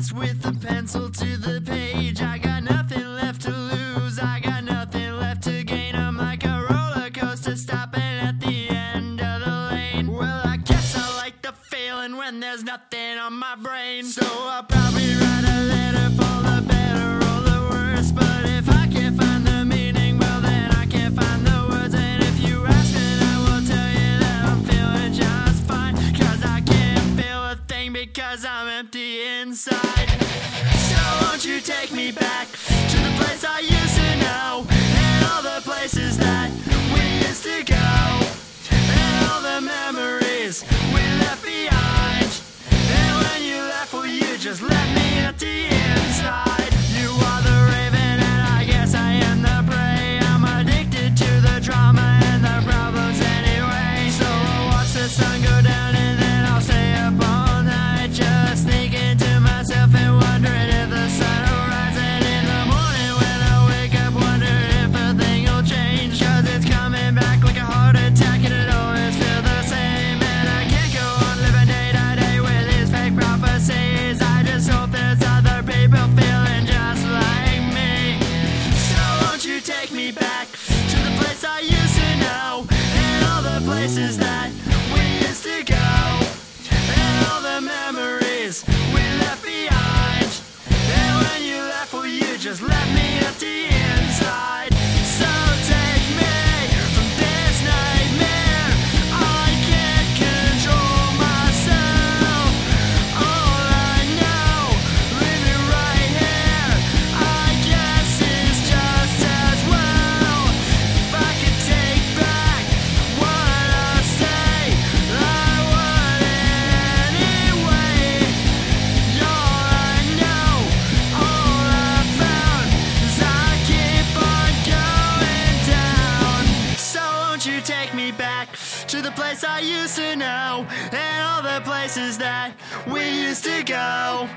with a pencil to the page. I got nothing left to lose. I got nothing left to gain. I'm like a roller coaster stopping at the end of the lane. Well, I guess I like the feeling when there's nothing on my brain. So I'll probably write a letter. cause I'm empty inside. So won't you take me back? back to the place I used to know and all the places that. back to the place I used to know and all the places that we used to go.